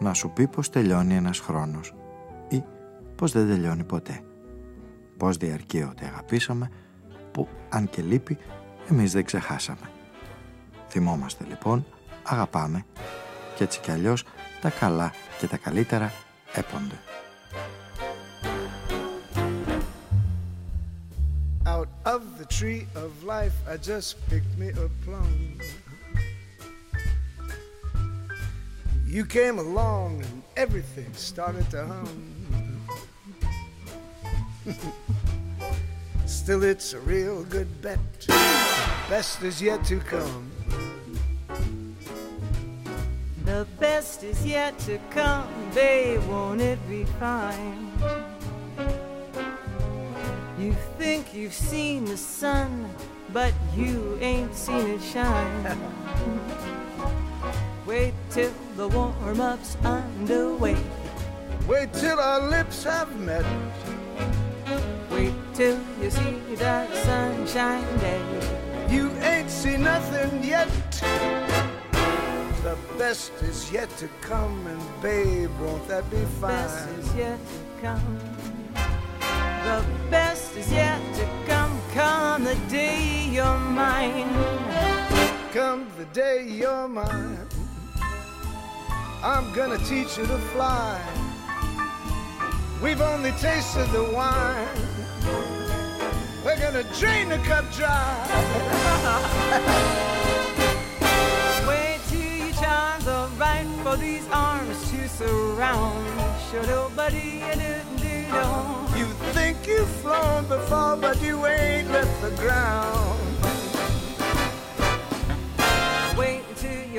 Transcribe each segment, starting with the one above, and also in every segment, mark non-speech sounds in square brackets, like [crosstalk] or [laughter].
να σου πει πως τελειώνει ένας χρόνος ή πως δεν τελειώνει ποτέ. Πως διαρκεί ό,τι αγαπήσαμε που αν και λείπει εμείς δεν ξεχάσαμε. Θυμόμαστε λοιπόν, αγαπάμε και έτσι κι αλλιώς τα καλά και τα καλύτερα έπονται. Out of the tree of life I just picked me a plum You came along and everything started to hum. [laughs] Still, it's a real good bet. Best is yet to come. The best is yet to come, babe, won't it be fine? You think you've seen the sun, but you ain't seen it shine. [laughs] Wait till the warm-up's underway. Wait till our lips have met. Wait till you see that sunshine day. You ain't seen nothing yet. The best is yet to come, and babe, won't that be fine? The best is yet to come. The best is yet to come. Come the day you're mine. Come the day you're mine. I'm gonna teach you to fly. We've only tasted the wine. We're gonna drain the cup dry. Wait till your charms are right for these arms to surround. Show nobody do You think you've flown before, but you ain't left the ground.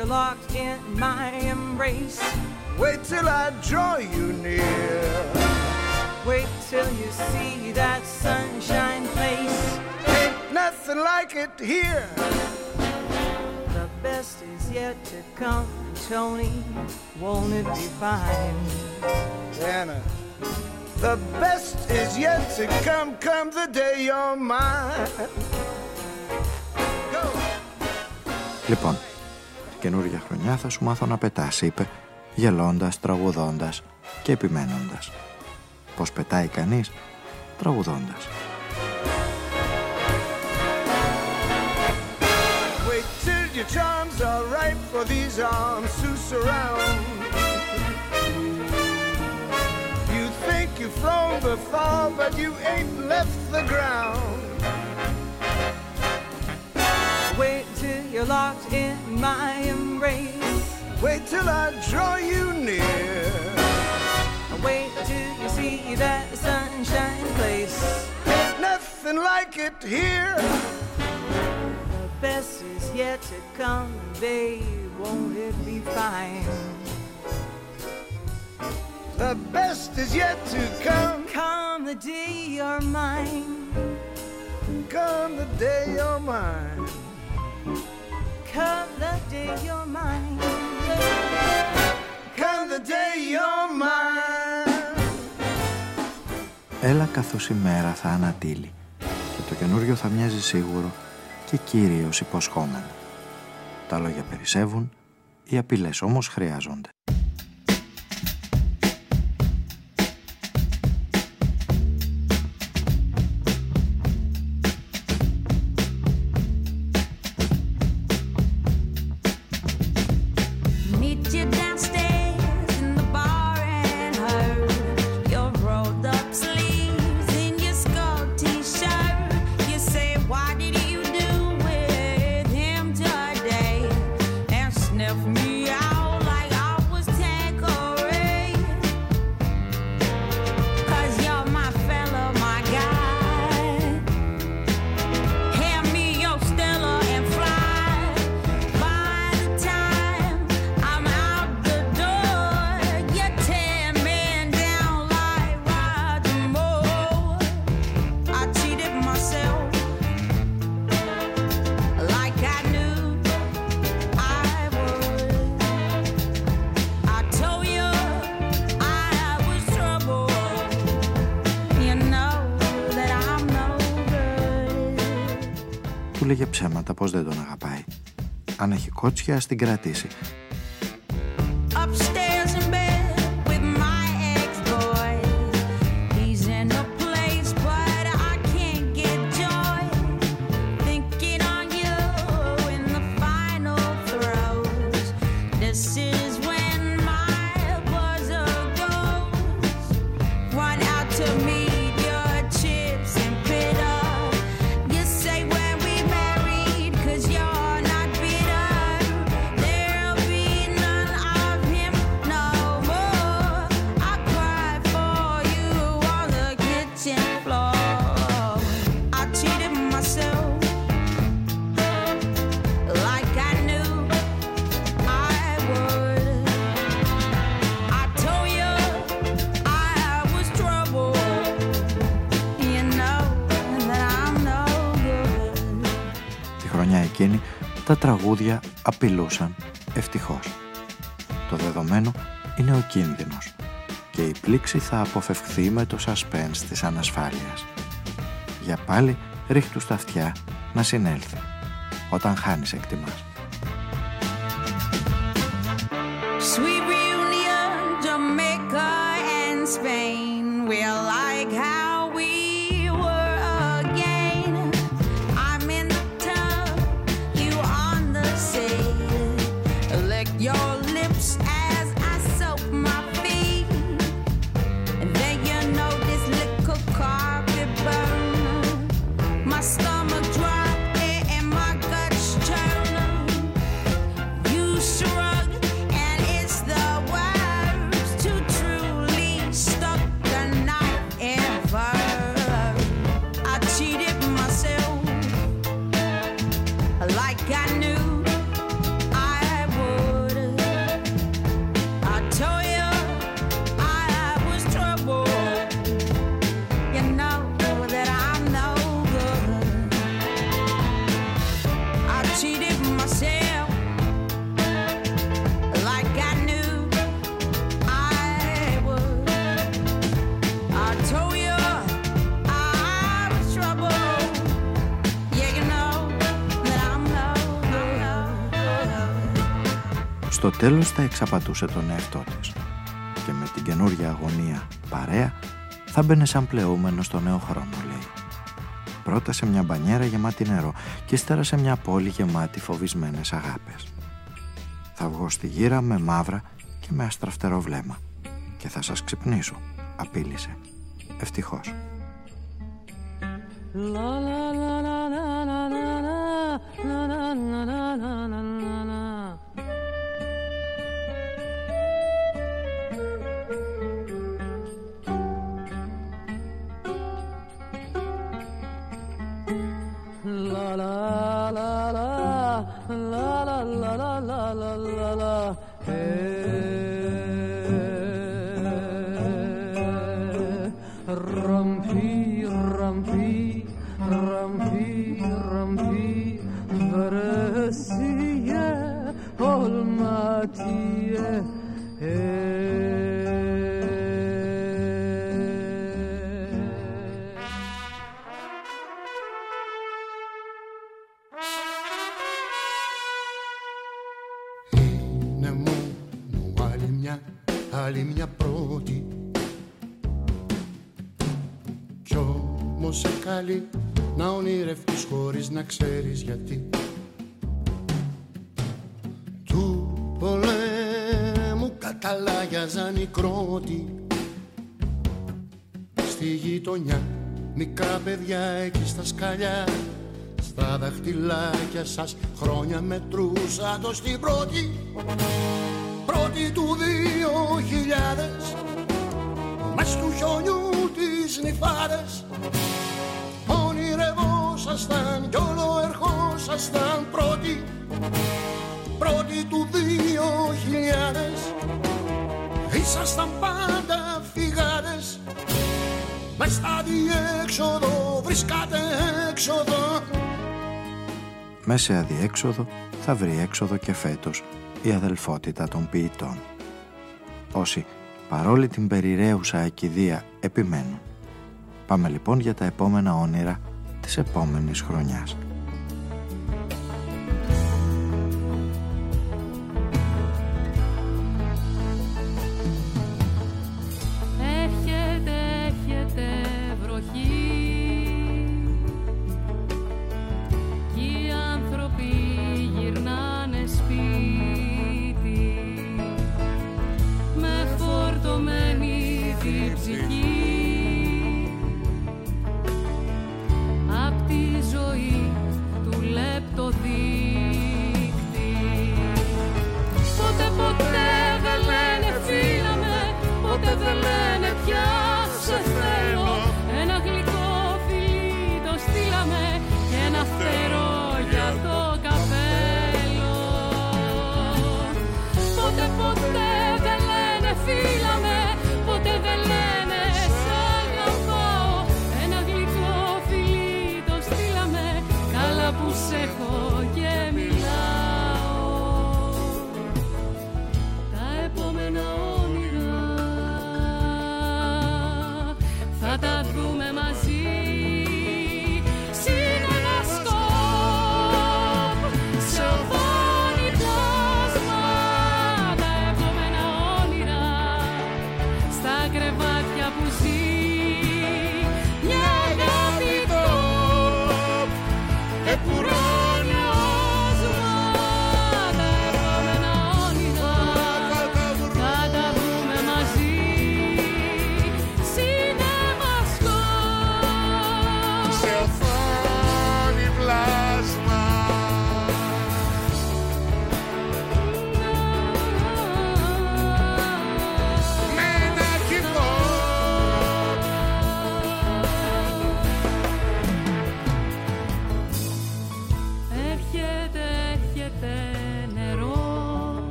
you're locked in my embrace. Wait till I draw you near. Wait till you see that sunshine face. Ain't nothing like it here. The best is yet to come, Tony. Won't it be fine? Anna. The best is yet to come, come the day you're mine. Go. Clip on. «Καινούργια χρονιά θα σου μάθω να πετάς, είπε, γελώντας, τραγουδώντας και επιμένοντας. Πως πετάει κανείς; τραγουδώντας. You're locked in my embrace. Wait till I draw you near. Wait till you see that sunshine place. Ain't nothing like it here. The best is yet to come, babe. Won't it be fine? The best is yet to come. Come the day you're mine. Come the day you're mine. Come the day you're mine. Come the day you're mine. Έλα καθώς η μέρα θα ανατείλει και το καινούριο θα μοιάζει σίγουρο και κύριος υποσχόμενο. Τα λόγια περισσεύουν, οι απειλές όμως χρειάζονται. Κότσια, ας την τραγούδια απειλούσαν ευτυχώς. Το δεδομένο είναι ο κίνδυνος και η πλήξη θα αποφευχθεί με το suspense της ανασφάλειας. Για πάλι ρίχτου στα αυτιά να συνέλθει. Όταν χάνεις εκτιμάς. Στο τέλος θα εξαπατούσε τον εαυτό της και με την καινούργια αγωνία παρέα θα μπαινε σαν πλεούμενο στο νέο χρόνο, λέει. Πρώτα σε μια μπανιέρα γεμάτη νερό και ύστερα σε μια πόλη γεμάτη φοβισμένες αγάπες. Θα βγω στη γύρα με μαύρα και με αστραφτερό βλέμμα και θα σας ξυπνήσω, απείλησε. Ευτυχώς. la la la la. Να ονειρευτείς χωρίς να ξέρεις γιατί. Του πολέμου καταλάγιαζαν οι κρότοι Στη γειτονιά μικρά παιδιά εκεί στα σκαλιά. Στα δαχτυλάκια σας χρόνια μετρούσα το στην πρώτη. Πρώτη του δύο χιλιάδες μες του χιονιού τις νυφάδες ονειρευόσασταν κι όλο ερχόσασταν πρώτη πρώτη του δύο χιλιάδες ήσασταν πάντα φυγάδες μες στα διέξοδο βρισκάτε έξοδο Μέσα σε αδιέξοδο θα βρει έξοδο και φέτος η αδελφότητα των ποιητών. Όσοι παρόλη την περιραίουσα ακιδεία επιμένουν. Πάμε λοιπόν για τα επόμενα όνειρα της επόμενης χρονιάς.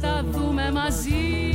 θα τα δούμε μαζί.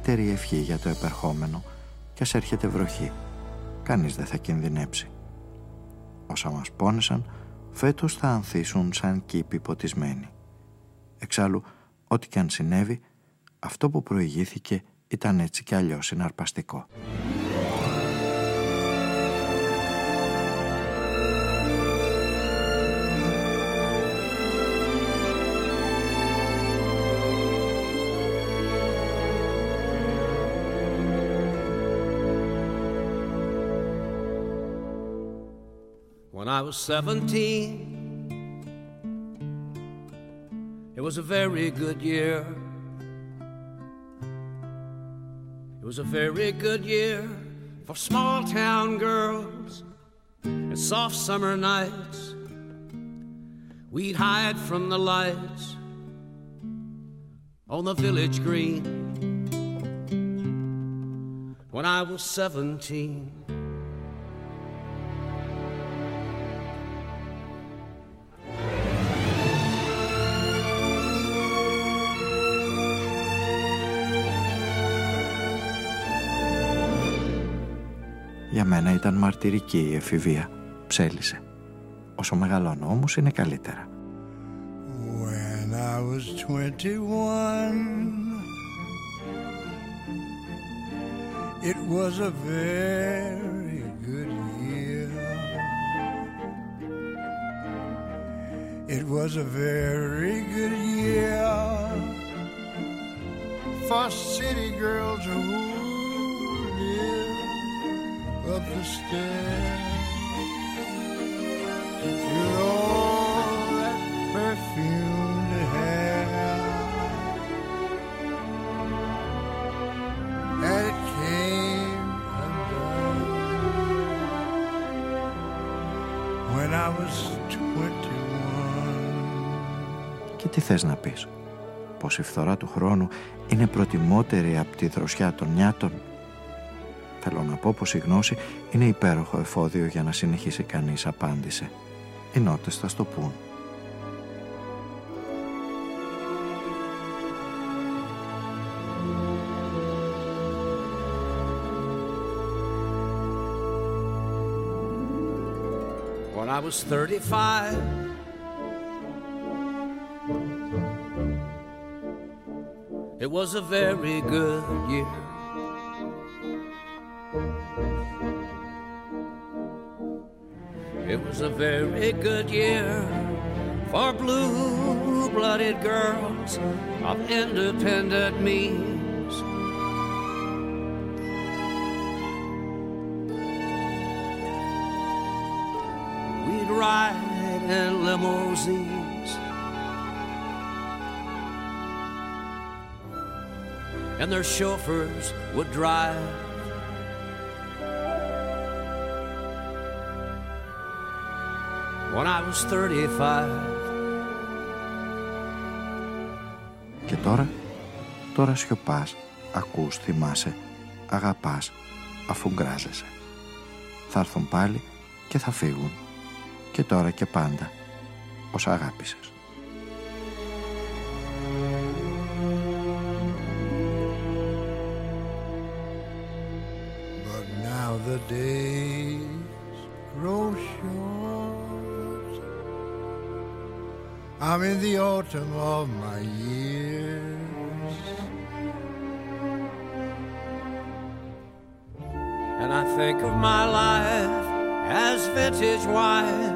καλύτερη ευχή για το επερχόμενο και ας έρχεται βροχή. Κανείς δεν θα κινδυνέψει. Όσα μας πόνεσαν, φέτος θα ανθίσουν σαν κήποι ποτισμένοι. Εξάλλου, ό,τι και αν συνέβη, αυτό που προηγήθηκε ήταν έτσι κι αλλιώς συναρπαστικό. I was 17. It was a very good year. It was a very good year for small town girls and soft summer nights. We'd hide from the lights on the village green when I was 17. μένα ήταν μαρτυρική η εφηβεία. Ψέλισε. Όσο μεγαλώνω όμως είναι καλύτερα up the stairs with all that perfumed hair. And it came undone when I was 21. Και τι θες να πεις; Πως η φθορά του χρόνου είναι προτιμότερη από τη δροσιά των νιάτων; Θέλω να πω πως η γνώση είναι υπέροχο εφόδιο για να συνεχίσει κανείς, απάντησε. Οι νότες θα στο πούν. When I was 35, it was a very good year. It was a very good year for blue blooded girls of independent means. We'd ride in limousines. And their chauffeurs would drive. Was 35. Και τώρα, τώρα σιωπάς, ακούς, θυμάσαι, αγαπάς, αφού γκράζεσαι. Θα έρθουν πάλι και θα φύγουν. Και τώρα και πάντα, όσα αγάπησες. Autumn of my years. And I think of my life as vintage wine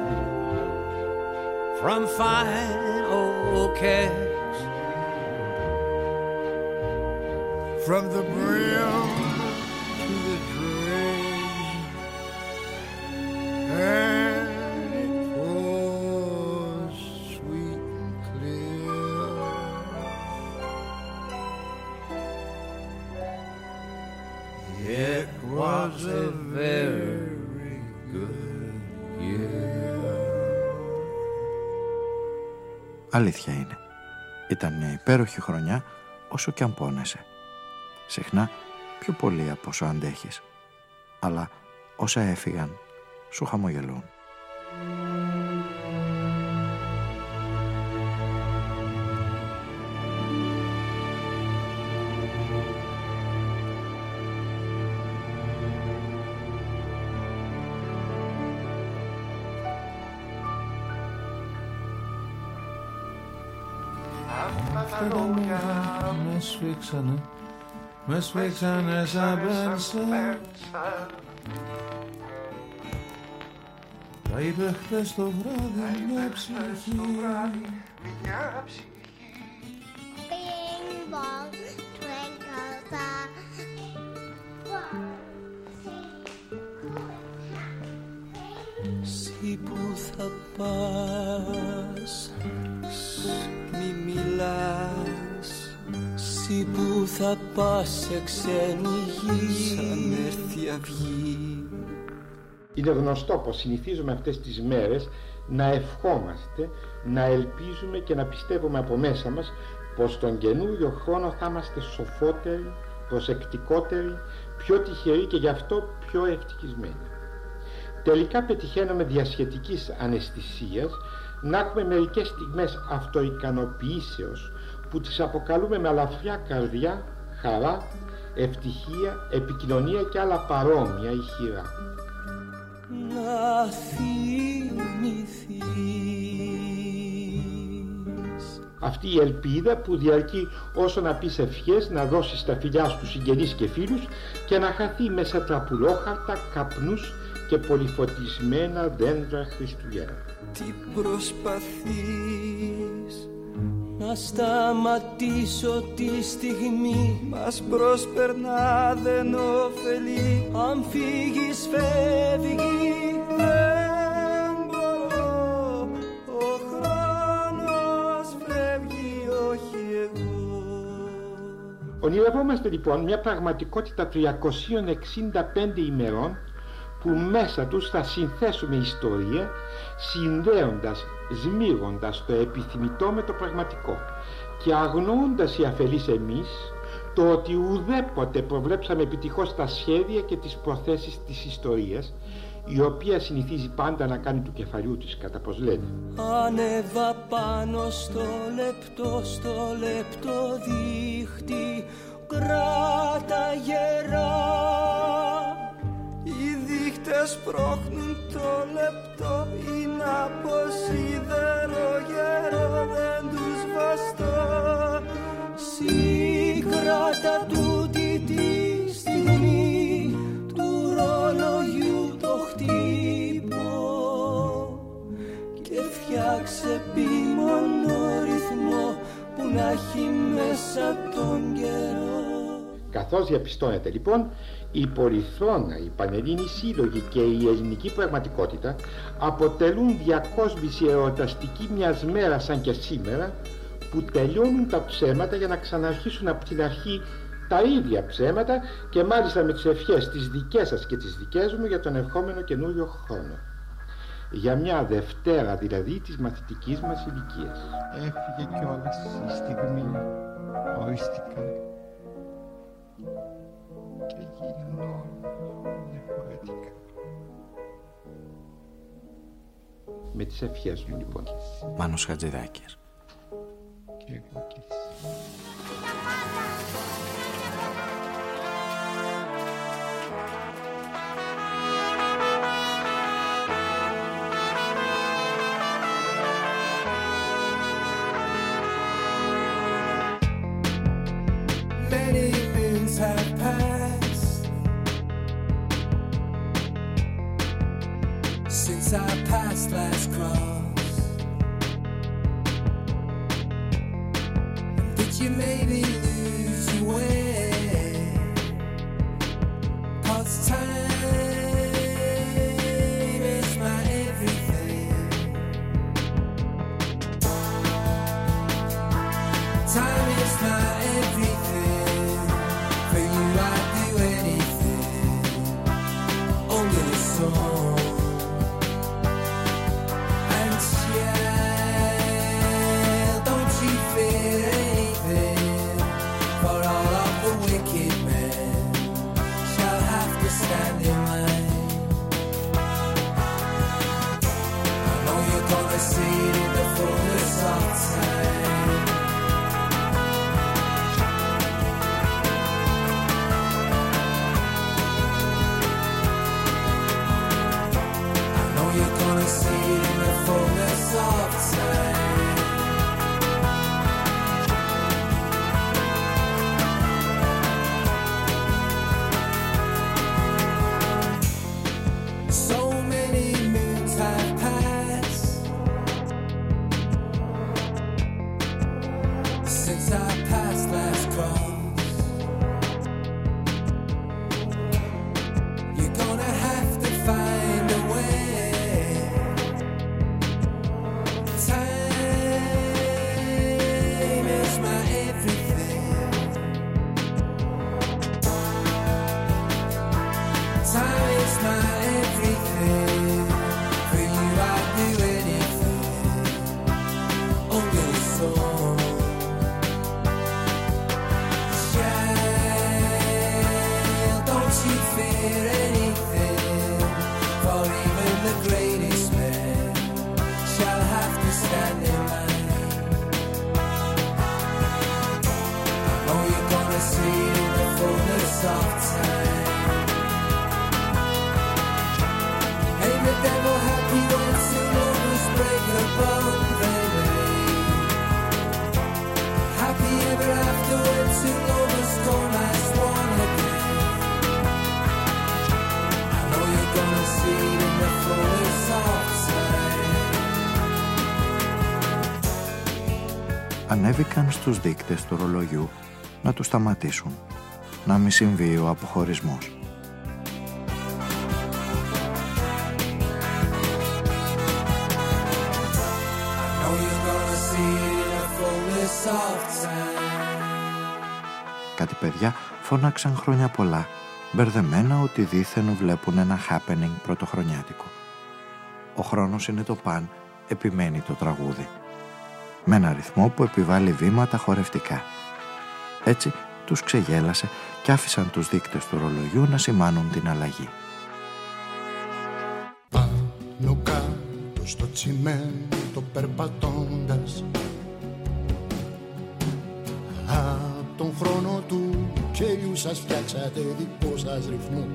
from fine old kegs. From the brim Αλήθεια είναι. Ήταν μια υπέροχη χρονιά όσο και αν πόνεσαι. Συχνά πιο πολύ από όσο αντέχεις. Αλλά όσα έφυγαν σου χαμογελούν. Σφίξανε, με σφίξανε σαν πέρσα Τα είπε χτες το βράδυ μια ψυχή θα πας σε ξένη γη Σαν έρθει αυγή Είναι γνωστό πως συνηθίζουμε αυτές τις μέρες να ευχόμαστε, να ελπίζουμε και να πιστεύουμε από μέσα μας πως τον καινούριο χρόνο θα είμαστε σοφότεροι, προσεκτικότεροι, πιο τυχεροί και γι' αυτό πιο ευτυχισμένοι. Τελικά πετυχαίνουμε διασχετικής αναισθησίας να έχουμε μερικές στιγμές αυτοικανοποιήσεως που τις αποκαλούμε με αλαφριά καρδιά, χαρά, ευτυχία, επικοινωνία και άλλα παρόμοια ηχηρά. να θυμηθείς Αυτή η ελπίδα που διαρκεί όσο να πεις ευχές, να δώσεις τα φιλιά στους συγγενείς και φίλους και να χαθεί μέσα τραπουλόχαρτα, καπνούς και πολυφωτισμένα δέντρα Χριστουγέννα. Τι προσπαθείς να σταματήσω τη στιγμή. Μας προσπερνά δεν ωφελεί. Αν φύγεις φεύγει. Δεν μπορώ. Ο χρόνος φεύγει όχι εγώ. Ονειρευόμαστε λοιπόν μια πραγματικότητα 365 ημερών που μέσα τους θα συνθέσουμε ιστορία συνδέοντας, σμίγοντας το επιθυμητό με το πραγματικό και αγνοώντας οι αφελείς εμείς το ότι ουδέποτε προβλέψαμε επιτυχώς τα σχέδια και τις προθέσεις της ιστορίας η οποία συνηθίζει πάντα να κάνει του κεφαλιού της κατά πως λένε. Ανέβα πάνω στο λεπτό, στο λεπτό δίχτυ κράτα γερά Οι δείχτες πρόχνουν το λεπτό είναι από σίδερο γερό δεν τους βαστώ. Συγκράτα τούτη τη στιγμή του ρολογιού το χτύπω. Και φτιάξε επίμονο ρυθμό που να έχει μέσα τον καιρό Καθώς διαπιστώνεται λοιπόν, η Πολυθρόνα, η Πανελλήνη Σύλλογη και η ελληνική πραγματικότητα αποτελούν διακόσμηση εορταστική μιας μέρας σαν και σήμερα που τελειώνουν τα ψέματα για να ξαναρχίσουν από την αρχή τα ίδια ψέματα και μάλιστα με τις ευχές τις δικές σας και τις δικές μου για τον ερχόμενο καινούριο χρόνο. Για μια Δευτέρα δηλαδή της μαθητικής μας ηλικίας. Έφυγε κιόλας η στιγμή οριστικά και γίναν όλα διαφορετικά. Με τις ευχές μου λοιπόν. Μάνος Χατζηδάκης. Και εγώ και εσύ. You maybe στους δείκτες του ρολογιού να τους σταματήσουν, να μην συμβεί ο αποχωρισμός. Κάτι παιδιά φώναξαν χρόνια πολλά, μπερδεμένα ότι δήθεν βλέπουν ένα happening πρωτοχρονιάτικο. Ο χρόνος είναι το παν, επιμένει το τραγούδι. Με ένα ρυθμό που επιβάλλει βήματα χορευτικά. Έτσι τους ξεγέλασε και άφησαν τους δείκτες του ρολογιού να σημάνουν την αλλαγή. Πάνω κάτω στο τσιμέντο περπατώντας Απ' τον χρόνο του κέλιου σας φτιάξατε δικό σας ρυθμό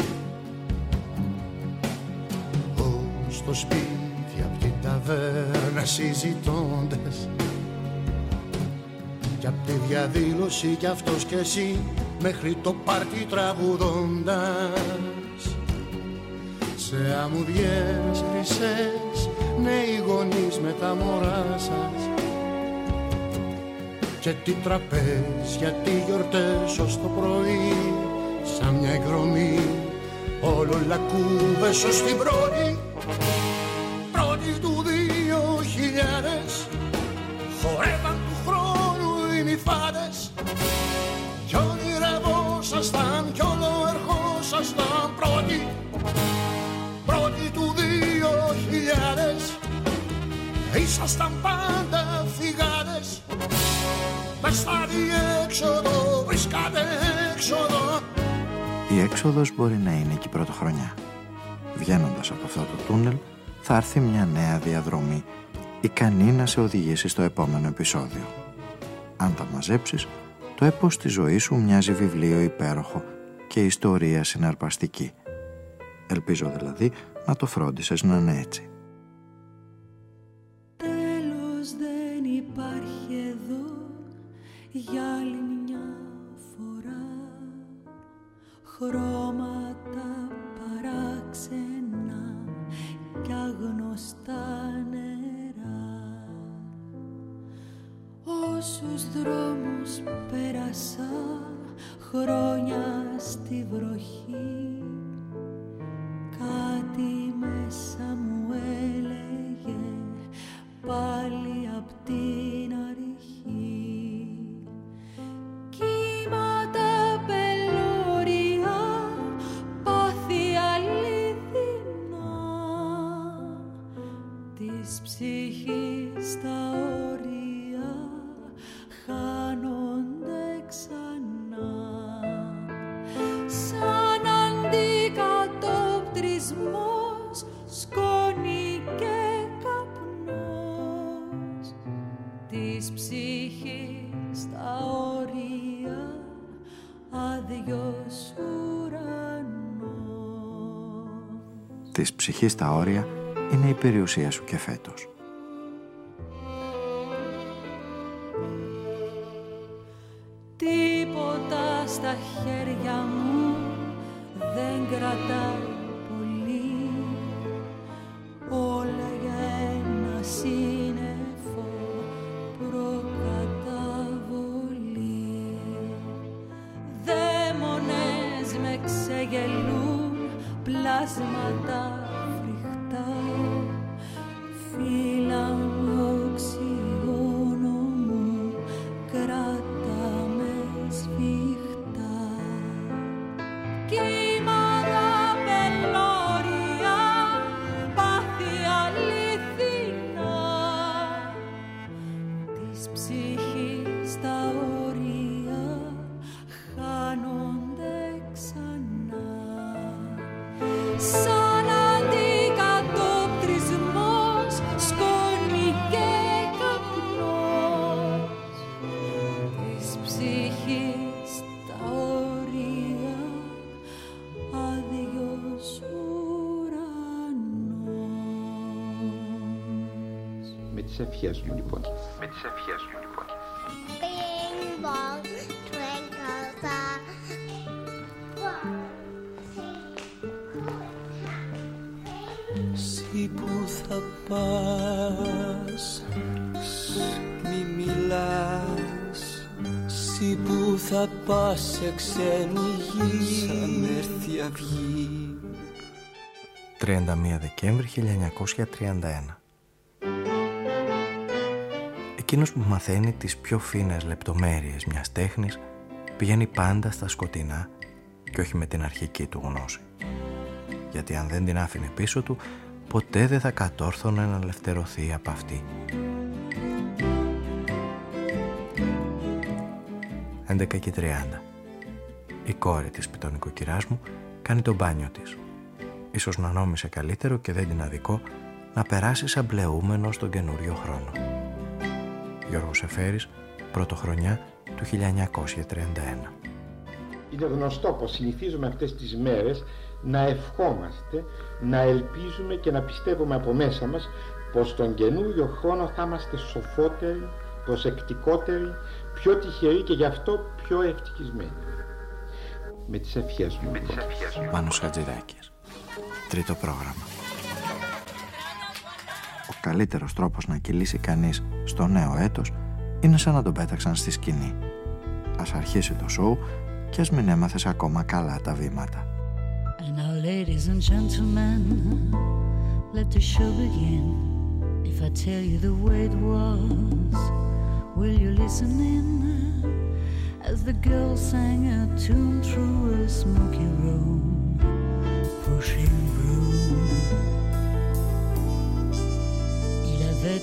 Ως στο σπίτι απ' την ταβέρνα συζητώντας Κι απ' τη διαδήλωση κι αυτός κι εσύ μέχρι το πάρτι τραγουδώντας. Σε αμμουδιές χρυσές νέοι γονείς με τα μωρά σας. Και τι τραπέζια, τι γιορτές ως το πρωί σαν μια εκδρομή όλο λακκούβες ως την πρώτη. Πρώτη του δύο χιλιάδες χορεύαν του χρόνου οι νυφάδες κι ονειρευόσασταν κι όλο ερχόσασταν πρώτη πρώτη του δύο χιλιάδες ήσασταν πάντα φυγάδες μες στα διέξοδο βρίσκατε έξοδο Η έξοδος μπορεί να είναι και η πρωτοχρονιά. Βγαίνοντας από αυτό το τούνελ θα έρθει μια νέα διαδρομή ικανή να σε οδηγήσει στο επόμενο επεισόδιο. Αν τα μαζέψεις, το έπος της ζωής σου μοιάζει βιβλίο υπέροχο και ιστορία συναρπαστική. Ελπίζω δηλαδή να το φρόντισες να είναι έτσι. Τέλος δεν υπάρχει εδώ για άλλη μια φορά χρώματα παράξενα κι αγνωστά όσους δρόμους πέρασα χρόνια στη βροχή Της ψυχής τα όρια είναι η περιουσία σου και φέτος. Τίποτα στα χέρια μου δεν κρατάει τις ευχές μου λοιπόν. Με τις ευχές μου λοιπόν. Bing bong, twinkle star. Εσύ που θα πας Μη μιλάς Εσύ που θα πας σε ξένη γη Σαν έρθει αυγή 31 Δεκέμβρη 1931 Εκείνος που μαθαίνει τις πιο φίνες λεπτομέρειες μιας τέχνης πηγαίνει πάντα στα σκοτεινά και όχι με την αρχική του γνώση. Γιατί αν δεν την άφηνε πίσω του, ποτέ δεν θα κατόρθωνε να ελευθερωθεί από αυτή. 11 και 30 Η κόρη της πιτωνικοκυράς μου κάνει το μπάνιο της. Ίσως να νόμισε καλύτερο και δεν την αδικό να περάσει σαν πλεούμενο στον καινούριο χρόνο. Γιώργος Εφέρης, πρωτοχρονιά του 1931. Είναι γνωστό πως συνηθίζουμε αυτές τις μέρες να ευχόμαστε, να ελπίζουμε και να πιστεύουμε από μέσα μας πως τον καινούριο χρόνο θα είμαστε σοφότεροι, προσεκτικότεροι, πιο τυχεροί και γι' αυτό πιο ευτυχισμένοι. Με τις ευχές μου. Με τις ευχές μου. Μάνος Χατζηδάκης. Τρίτο πρόγραμμα. Ο καλύτερος τρόπος να κυλήσει κανείς στο νέο έτος είναι σαν να τον πέταξαν στη σκηνή. Ας αρχίσει το σοου και ας μην έμαθες ακόμα καλά τα βήματα. And now ladies and gentlemen, let the show begin. If I tell you the way it was, will you listen in? As the girl sang a tune through a smoky room, pushing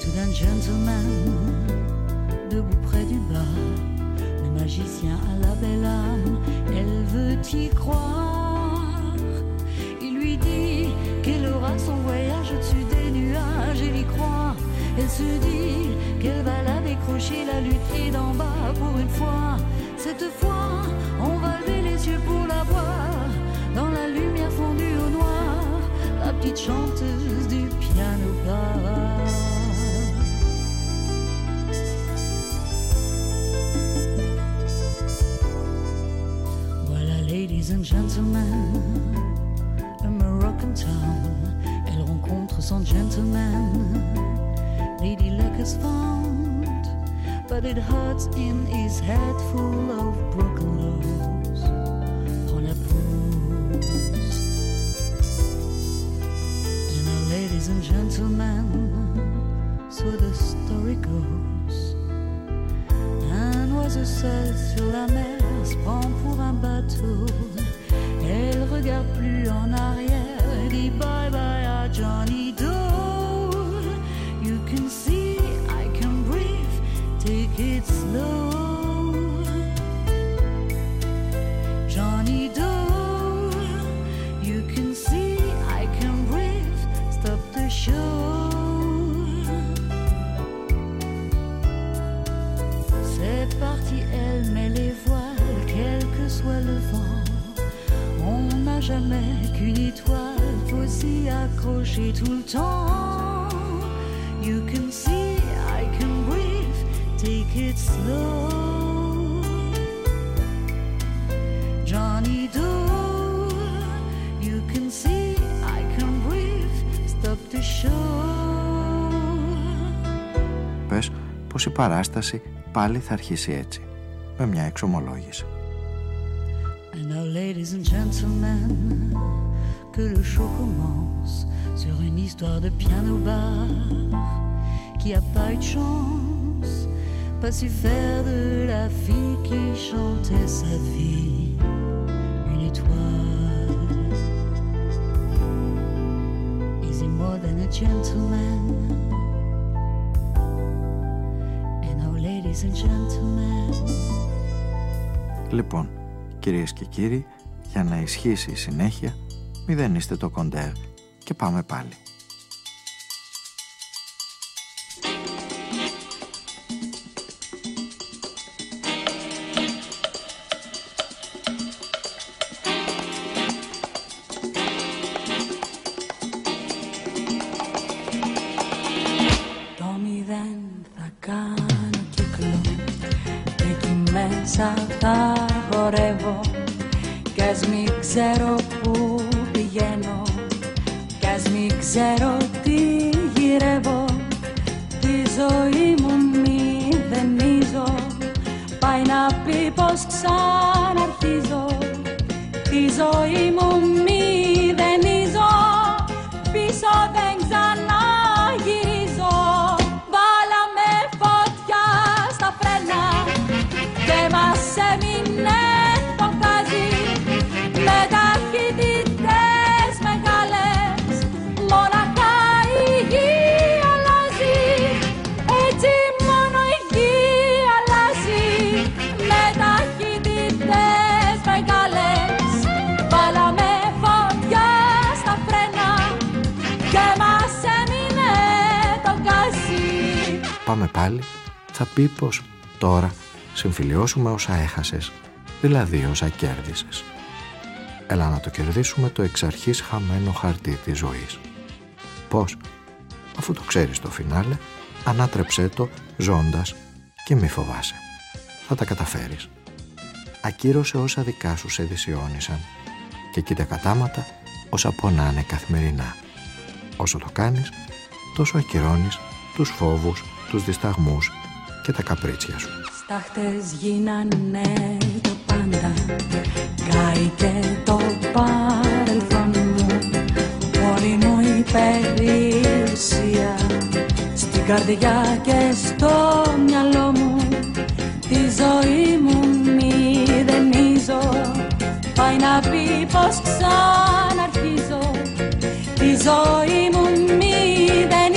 Tout d'un gentleman debout près du bar magicien à la belle âme, elle veut y croire. Il lui dit qu'elle aura son voyage au-dessus des nuages, elle y croit. Elle se dit qu'elle va la décrocher, la lutte d'en bas pour une fois. Cette fois, on va lever les yeux pour la voir. Dans la lumière fondue au noir, la petite chanteuse du piano bar. Ladies and gentlemen, a Moroccan town. Elle rencontre son gentleman. Lady luck is found, but it hurts in his head full of broken laws. On la pause. And now, ladies and gentlemen, so the story goes. Un oiseau seul sur la mer se pour un bateau. Plus en arrière, dit bye bye à Johnny Doe. You can see I can breathe, take it slow. Johnny Doe, you can see I can breathe, stop the show. C'est parti, elle met les voiles, quel que soit le vent. On n'a jamais qu'une étoile, faut s'y accrocher tout le temps. You can see, I can breathe, take it slow. Johnny Doe, you can see, I can breathe, stop the show. Πες πως η παράσταση πάλι θα αρχίσει έτσι, με μια εξομολόγηση. And now, ladies and gentlemen, que le show commence sur une histoire de piano bar qui a pas eu de chance, pas su faire de la fille qui chantait sa vie une étoile. Is he more than a gentleman? And now, ladies and gentlemen. Λοιπόν, κυρίες και κύριοι, για να ισχύσει η συνέχεια, μηδενίστε το κοντέρ και πάμε πάλι. Πάλι, θα πει πως τώρα συμφιλιώσουμε όσα έχασες, δηλαδή όσα κέρδισες. Έλα να το κερδίσουμε το εξ αρχής χαμένο χαρτί της ζωής. Πώς; Αφού το ξέρεις το φινάλε, ανάτρεψέ το ζώντας και μη φοβάσαι. Θα τα καταφέρεις. Ακύρωσε όσα δικά σου σε δυσιώνησαν και κοίτα κατάματα όσα πονάνε καθημερινά. Όσο το κάνεις, τόσο ακυρώνεις τους φόβους, τους δισταγμούς και τα καπρίτσια σου. Στάχτες γίνανε το πάντα Κάηκε το παρελθόν μου. Όλη μου η περιουσία Στην καρδιά και στο μυαλό μου. Τη ζωή μου μηδενίζω Πάει να πει πως ξαναρχίζω. Τη ζωή μου μηδενίζω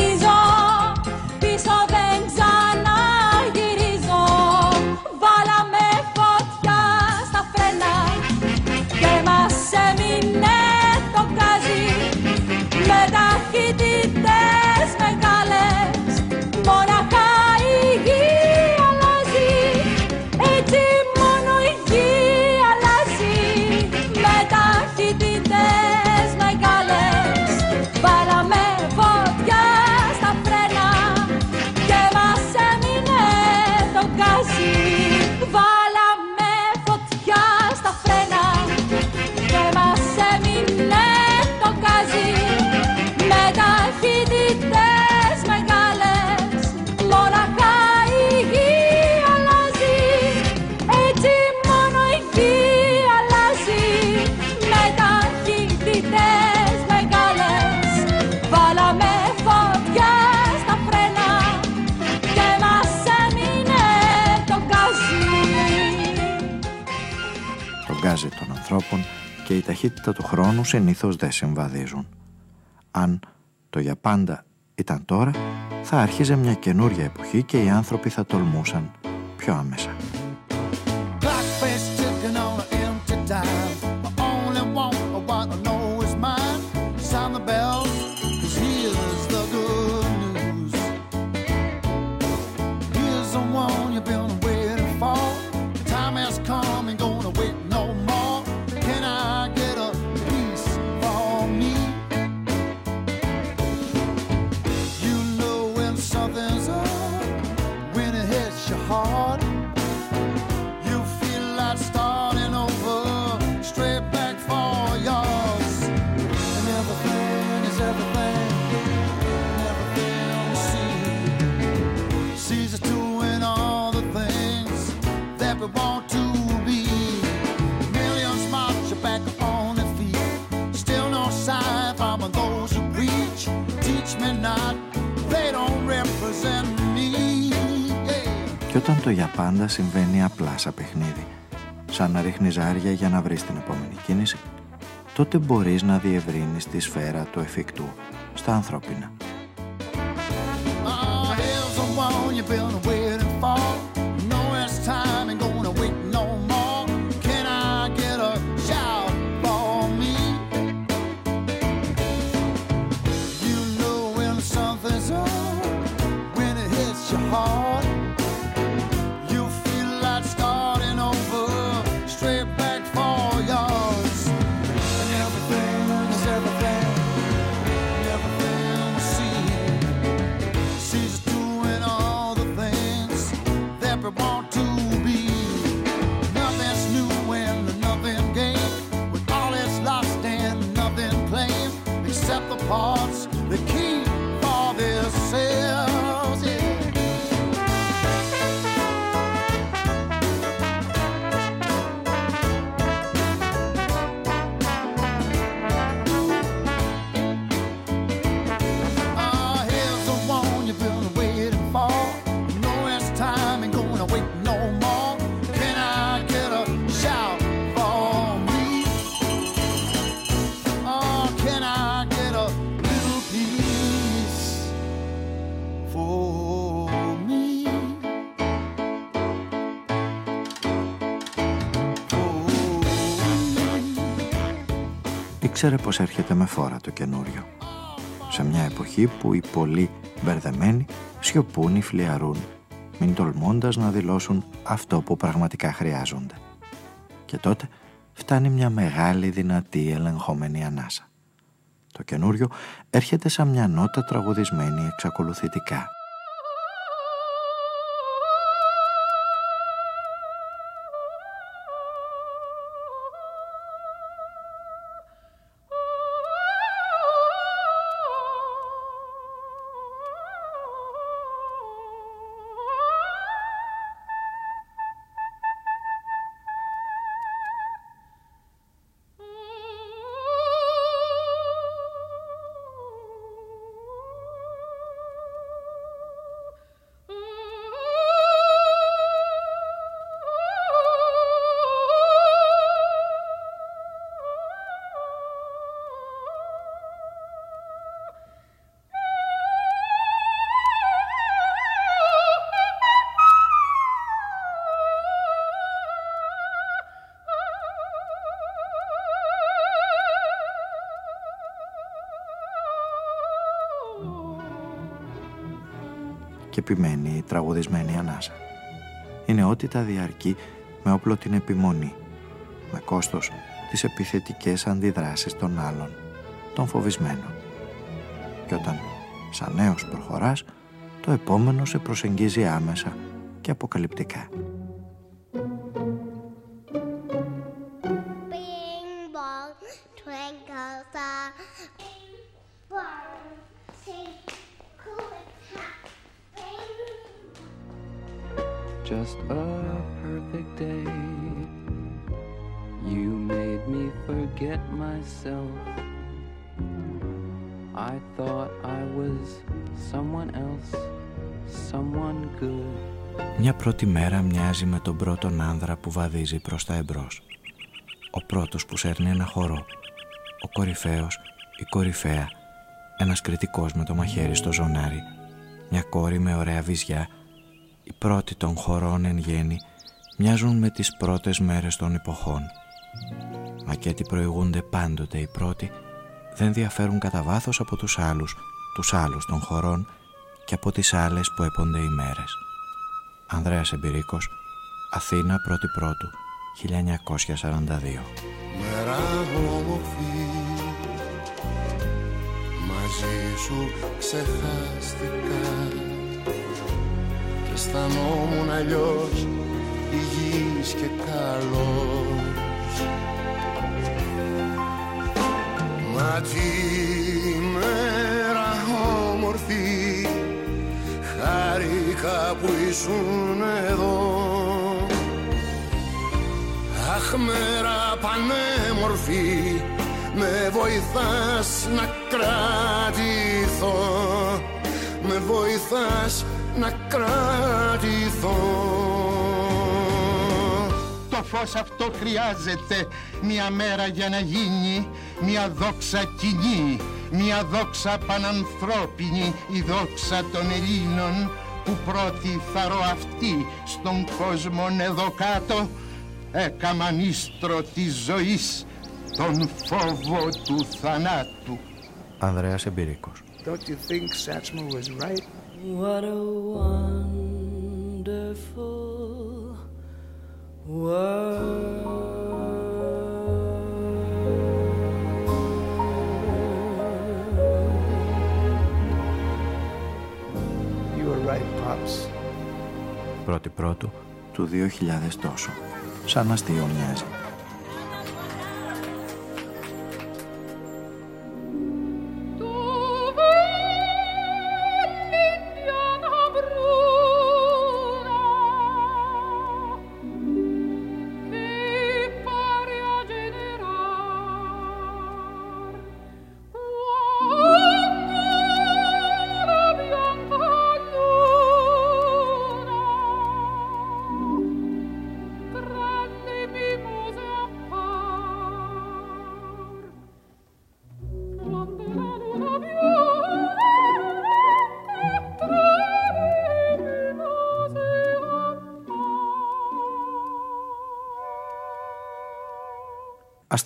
ταχύτητα του χρόνου συνήθως δεν συμβαδίζουν. Αν το για πάντα ήταν τώρα, θα άρχιζε μια καινούρια εποχή και οι άνθρωποι θα τολμούσαν πιο άμεσα. Πάντα συμβαίνει απλά σαν παιχνίδι, σαν να ρίχνεις ζάρια για να βρεις την επόμενη κίνηση, τότε μπορείς να διευρύνεις τη σφαίρα του εφικτού στα ανθρώπινα. Oh, ήξερε πως έρχεται με φόρα το καινούριο. Σε μια εποχή που οι πολλοί μπερδεμένοι σιωπούν ή φλιαρούν, μην τολμώντας να δηλώσουν αυτό που πραγματικά χρειάζονται. Και τότε φτάνει μια μεγάλη δυνατή ελεγχόμενη ανάσα. Το καινούριο έρχεται σαν μια νότα τραγουδισμένη εξακολουθητικά και επιμένει η τραγουδισμένη ανάσα. Η νεότητα διαρκεί με όπλο την επιμονή, με κόστος τις επιθετικές αντιδράσεις των άλλων, των φοβισμένων. Και όταν σαν νέος προχωράς, το επόμενο σε προσεγγίζει άμεσα και αποκαλυπτικά. Πρώτη μέρα μοιάζει με τον πρώτον άνδρα που βαδίζει προς τα εμπρός. Ο πρώτος που σέρνει ένα χορό. Ο κορυφαίος, η κορυφαία. Ένας κριτικός με το μαχαίρι στο ζωνάρι. Μια κόρη με ωραία βυζιά οι πρώτοι των χωρών εν γέννη μοιάζουν με τις πρώτες μέρες των εποχών. Μα και τι προηγούνται πάντοτε οι πρώτοι δεν διαφέρουν κατά βάθος από τους άλλους, τους άλλους των χωρών και από τις άλλες που έπονται οι μέρες. Ανδρέας Εμπειρίκος, Αθήνα 1η Πρώτου, 1942. Μέρα όμορφη Μαζί σου ξεχάστηκα αισθανόμουν αλλιώς υγιής και καλός Μα τη μέρα όμορφη χάρηκα που ήσουν εδώ. Αχ μέρα πανέμορφη με βοηθάς να κρατηθώ. Με βοηθάς να κρατηθώ. Το φως αυτό χρειάζεται μια μέρα για να γίνει μια δόξα κοινή μια δόξα πανανθρώπινη η δόξα των Ελλήνων που πρώτη θαρώ αυτή στον κόσμο εδώ κάτω έκαμαν ίστρο της ζωής τον φόβο του θανάτου Ανδρέας Εμπειρίκος Don't you think Satchmo was right? What a wonderful You πρώτη Πρώτου του 2000 τόσο. Σαν αστείο μοιάζει.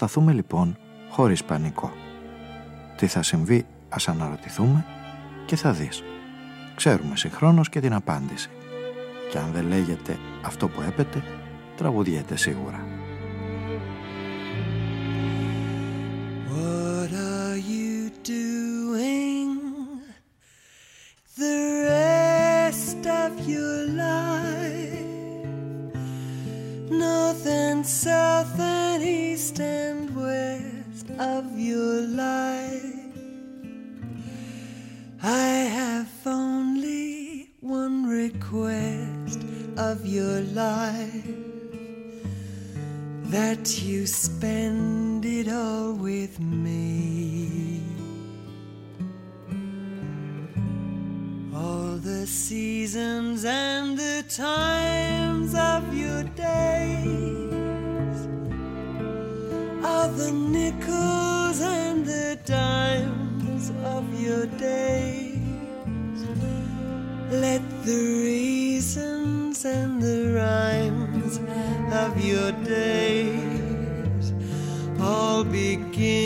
Σταθούμε λοιπόν χωρίς πανικό. Τι θα συμβεί ας αναρωτηθούμε και θα δεις. Ξέρουμε συγχρόνως και την απάντηση. Και αν δεν λέγεται αυτό που έπεται, τραγουδιέται σίγουρα. The reasons and the rhymes of your days all begin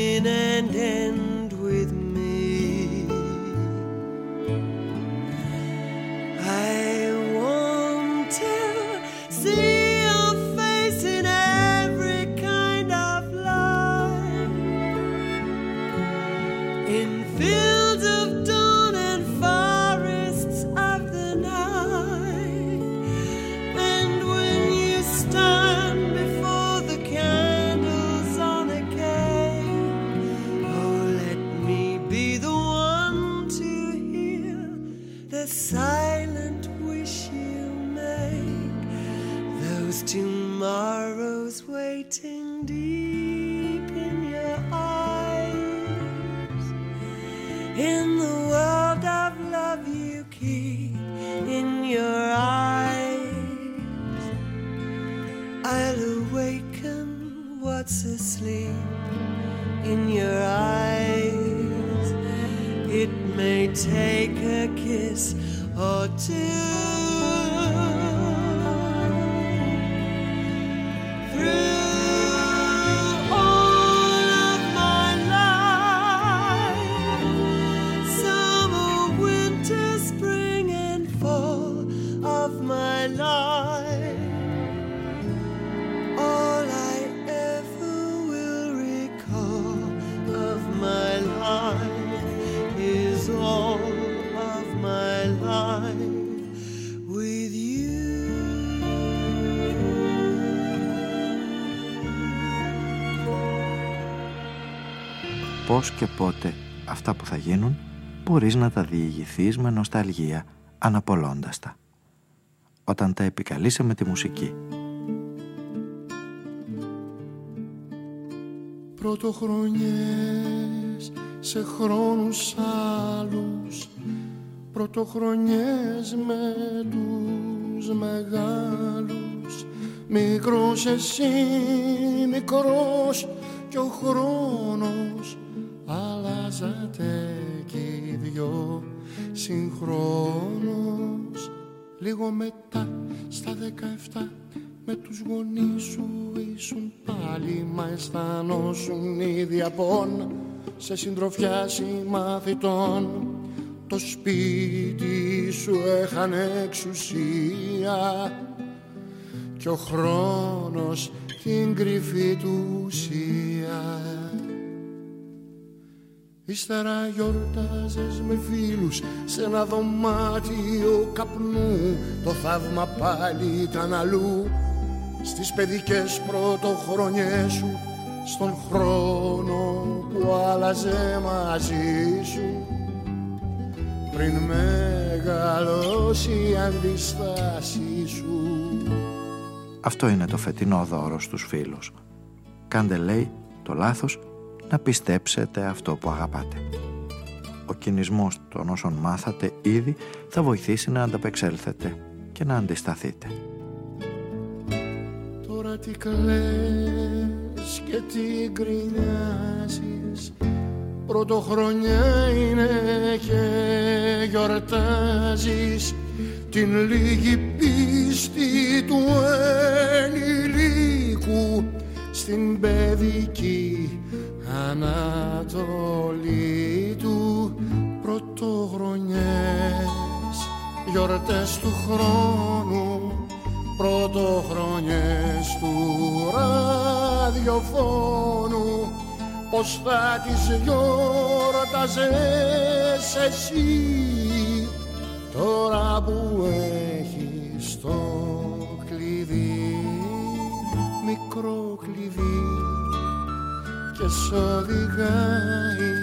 Πώς και πότε αυτά που θα γίνουν μπορείς να τα διηγηθείς με νοσταλγία αναπολώντας τα. Όταν τα επικαλείσαι με τη μουσική. Πρωτοχρονιές σε χρόνους άλλους Πρωτοχρονιές με τους μεγάλους Μικρός εσύ, μικρός κι ο χρόνος Αλλάζατε κι οι δυο συγχρόνως. Λίγο μετά στα δεκαεφτά με τους γονείς σου ήσουν πάλι Μα αισθανόσουν ήδη απόν σε συντροφιά συμμαθητών Το σπίτι σου έχανε εξουσία. Κι ο χρόνος την κρυφή του ουσία Ύστερα γιορτάζες με φίλους σε ένα δωμάτιο καπνού. Το θαύμα πάλι ήταν αλλού. Στις παιδικές πρωτοχρονιές σου στον χρόνο που άλλαζε μαζί σου. Πριν μεγαλώσει η αντιστάση σου. Αυτό είναι το φετινό δώρο στους φίλους. Κάντε λέει το λάθος να πιστέψετε αυτό που αγαπάτε. Ο κινησμός των όσων μάθατε ήδη θα βοηθήσει να ανταπεξέλθετε και να αντισταθείτε. Τώρα τι κλαις και τι γκρινιάζεις Πρωτοχρονιά είναι και γιορτάζεις Την λίγη πίστη του ενηλίκου Στην παιδική Ανατολή του πρωτοχρονιές γιορτές του χρόνου πρωτοχρονιές του ραδιοφώνου. Πως θα τις γιόρταζες εσύ τώρα που έχεις το κλειδί μικρό κλειδί και σ' οδηγάει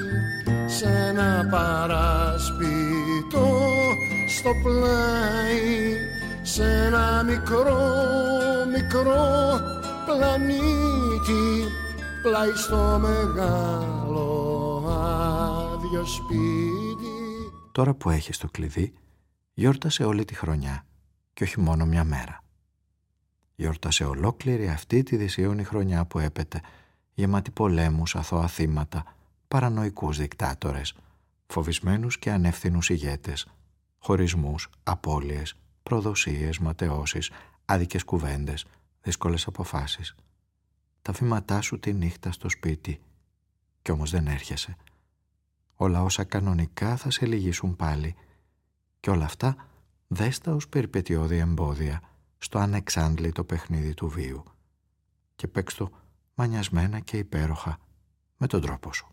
σε ένα παρασπιτό στο πλάι σε ένα μικρό μικρό πλανήτη πλάι στο μεγάλο άδειο σπίτι Τώρα που έχεις το κλειδί, γιόρτασε όλη τη χρονιά και όχι μόνο μια μέρα. Γιόρτασε ολόκληρη αυτή τη δυσίωνη χρονιά που έπεται, γεμάτη πολέμους, αθώα θύματα, παρανοϊκούς δικτάτορες, φοβισμένους και ανεύθυνους ηγέτες, χωρισμούς, απώλειες, προδοσίες, ματαιώσεις, άδικες κουβέντες, δύσκολες αποφάσεις. Τα βήματά σου τη νύχτα στο σπίτι, κι όμως δεν έρχεσαι. Όλα όσα κανονικά θα σε λυγίσουν πάλι και όλα αυτά δέστα ως περιπετειώδη εμπόδια στο ανεξάντλητο παιχνίδι του βίου και παίξ' το μανιασμένα και υπέροχα με τον τρόπο σου.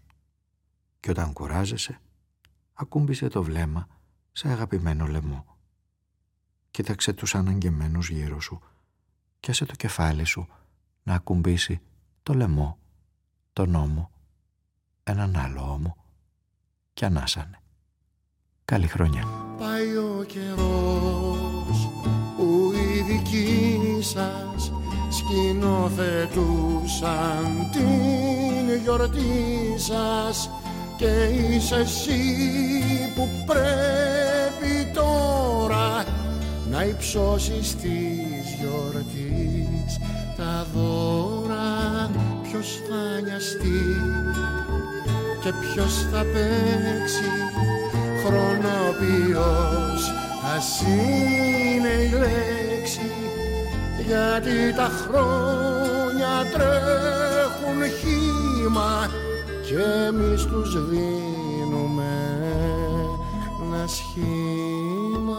Και όταν κουράζεσαι, ακούμπησε το βλέμμα σε αγαπημένο λαιμό. Κοίταξε τους αναγκεμένους γύρω σου και άσε το κεφάλι σου να ακουμπήσει το λαιμό, τον ώμο, έναν άλλο ώμο και ανάσανε. Καλή χρονιά. Πάει ο καιρός που οι δικοί σας σκηνοθετούσαν την γιορτή σας και είσαι εσύ που πρέπει τώρα να υψώσεις της γιορτής. Τα δώρα ποιος θα νοιαστεί και ποιος θα παίξει χρονοποιός ας είναι η λέξη γιατί τα χρόνια τρέχουν χήμα και εμείς τους δίνουμε ένα σχήμα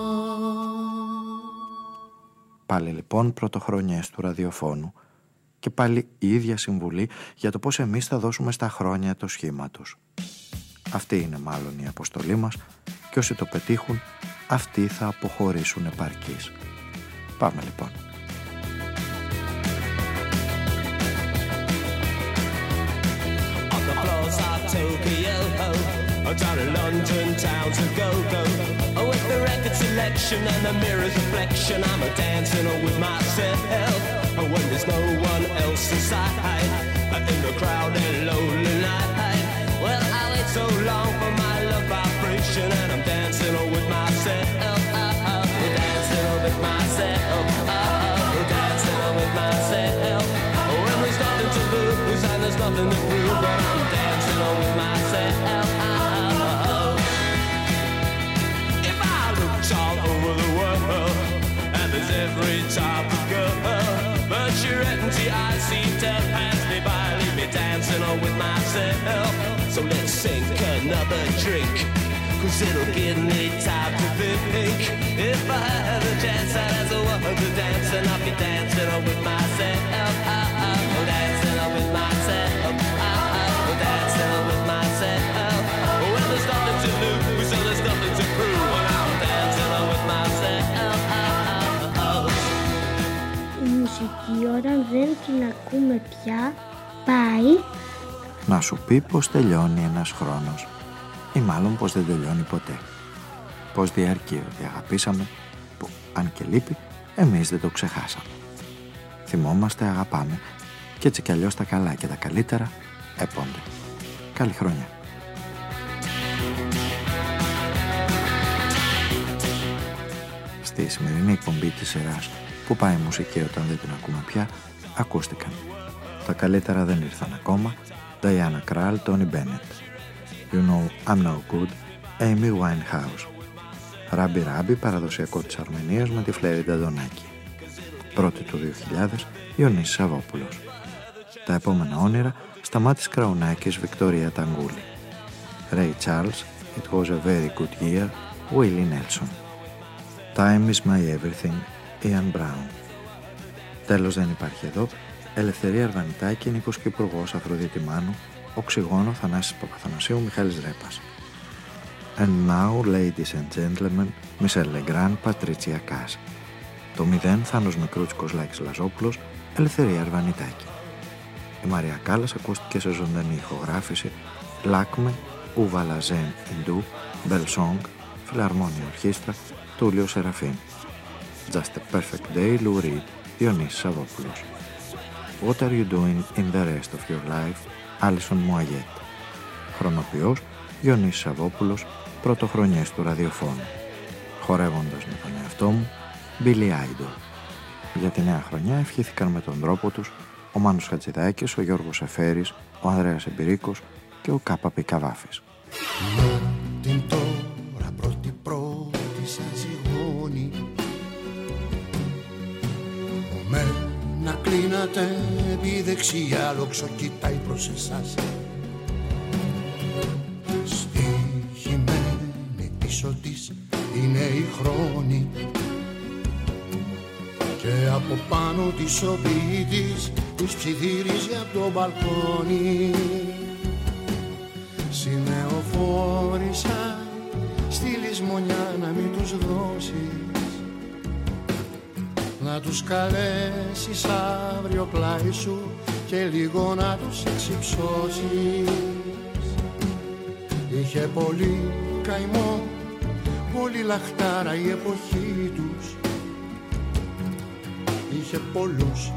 Πάλι λοιπόν πρωτοχρονιές του ραδιοφώνου και πάλι η ίδια συμβουλή για το πώς εμείς θα δώσουμε στα χρόνια το σχήμα τους. Αυτή είναι μάλλον η αποστολή μας και όσοι το πετύχουν αυτοί θα αποχωρήσουν επαρκείς. Πάμε λοιπόν. Of Tokyo, down in London town to go-go. With the record selection and the mirror's reflection, I'm a dancing with myself. When there's no one else inside, in the crowded lonely night. Well, I wait so long for my love vibration, and I'm dancing with myself. Dancing with myself. Dancing with myself. When there's nothing to lose and there's nothing to So let's sink another drink. Cause it'll give me time to think If I had a chance I'd ask a woman to dance And I'll be dancing with myself Dancing with myself Dancing with myself When there's nothing to lose And there's nothing to prove When I'm dancing with myself Η μουσική όταν δεν την ακούμε πια πάει Να σου πει πως τελειώνει ένας χρόνος ή μάλλον πως δεν τελειώνει ποτέ. Πως διαρκεί ότι αγαπήσαμε που αν και λείπει εμείς δεν το ξεχάσαμε. Θυμόμαστε, αγαπάμε και έτσι κι αλλιώς τα καλά και τα καλύτερα έπονται. Καλή χρονιά. Στη σημερινή εκπομπή της σειράς που πάει η μουσική όταν δεν την ακούμε πια ακούστηκαν. Τα καλύτερα δεν ήρθαν ακόμα Diana Krall, Tony Bennett You Know I'm No Good, Amy Winehouse. Ράμπι Ράμπι, παραδοσιακό της Αρμενίας με τη Φλέριντα Ντονάκη. Πρώτη του 2000, Ιωνής Σαββόπουλος. Τα επόμενα όνειρα στα μάτια Κραουνάκης Βικτόρια Ταγκούλη. Ray Charles, It was a very good year, Willie Nelson. Time is my everything, Ian Brown. Τέλος δεν υπάρχει εδώ, Ελευθερία Αρβανιτάκη, Νίκος και Υπουργός Αφροδίτη Μάνου, Οξυγόνο Θανάσης Παπαθανασίου, Μιχάλης Ρέπας. And now, ladies and gentlemen, Michel Legrand, Patricia Kaas. Το μηδέν, Θάνος Μικρούτσικος Λάκης Λαζόπουλος, Ελευθερία Αρβανιτάκη. Η Μαρία Κάλλας ακούστηκε σε ζωντανή ηχογράφηση, Lakmé, Où va la jeune Hindoue, Bell Song, Φιλαρμόνια Ορχήστρα, Τούλιο Σεραφίν. Just a Perfect Day, Lou Reed, Διονύσης Σαββόπουλος. What are you doing in the rest of your life, Alison Moayet. Χρονοποιός, Διονύσης Σαββόπουλος, πρωτοχρονιές του ραδιοφώνου. Χορεύοντας με τον εαυτό μου, Billy Idol. Για τη νέα χρονιά ευχήθηκαν με τον τρόπο τους ο Μάνος Χατζηδάκης, ο Γιώργος Εφέρης, ο Ανδρέας Εμπειρίκος και ο Κάπα Πικαβάφης. Κλείνατε επί δεξιά λόξο κοιτάει προς εσάς. Στοιχημένη πίσω της είναι η χρόνη. Και από πάνω της ο ποιητής της ψιθυρίζει από το μπαλκόνι. Συνεοφόρησα στη λησμονιά να μην τους δώσεις Να τους καλέσεις αύριο πλάι σου και λίγο να τους εξυψώσεις. Είχε πολύ καημό, πολύ λαχτάρα η εποχή τους. Είχε πολλούς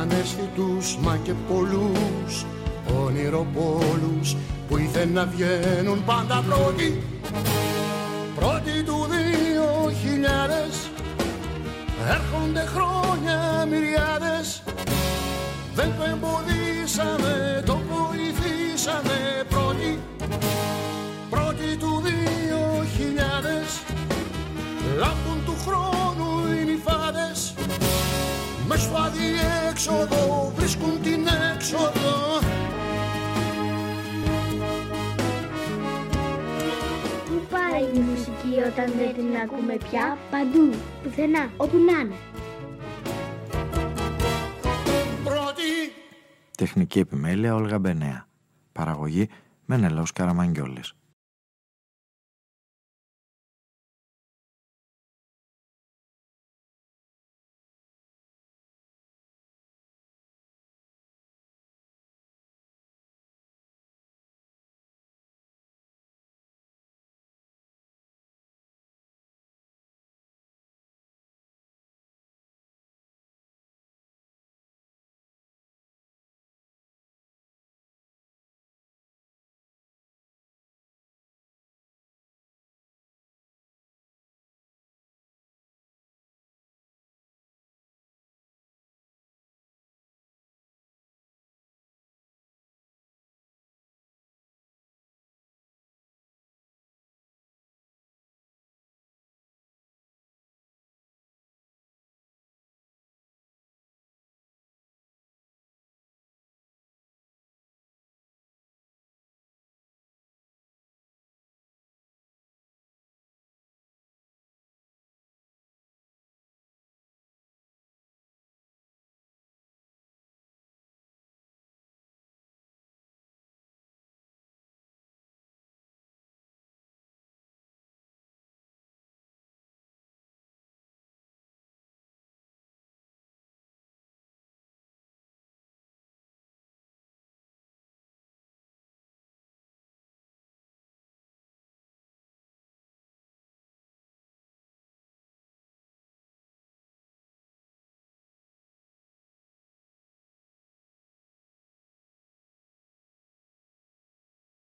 ανέστητους μα και πολλούς όνειροπόλους που ήθελαν να βγαίνουν πάντα πρώτοι πρώτοι έρχονται χρόνια μυριάδες. Δεν το εμποδίσαμε, το βοηθήσαμε πρώτοι. Πρώτοι του δύο χιλιάδες. Λάμπουν του χρόνου οι νυφάδες. Μες στο αδιέξοδο βρίσκουν την έξοδο. Πού πάει η μουσική όταν δεν την ακούμε πια Παντού, πουθενά, όπου να είναι Τεχνική επιμέλεια Όλγα Μπενέα. Παραγωγή Μενέλαος Καραμαγγιόλης.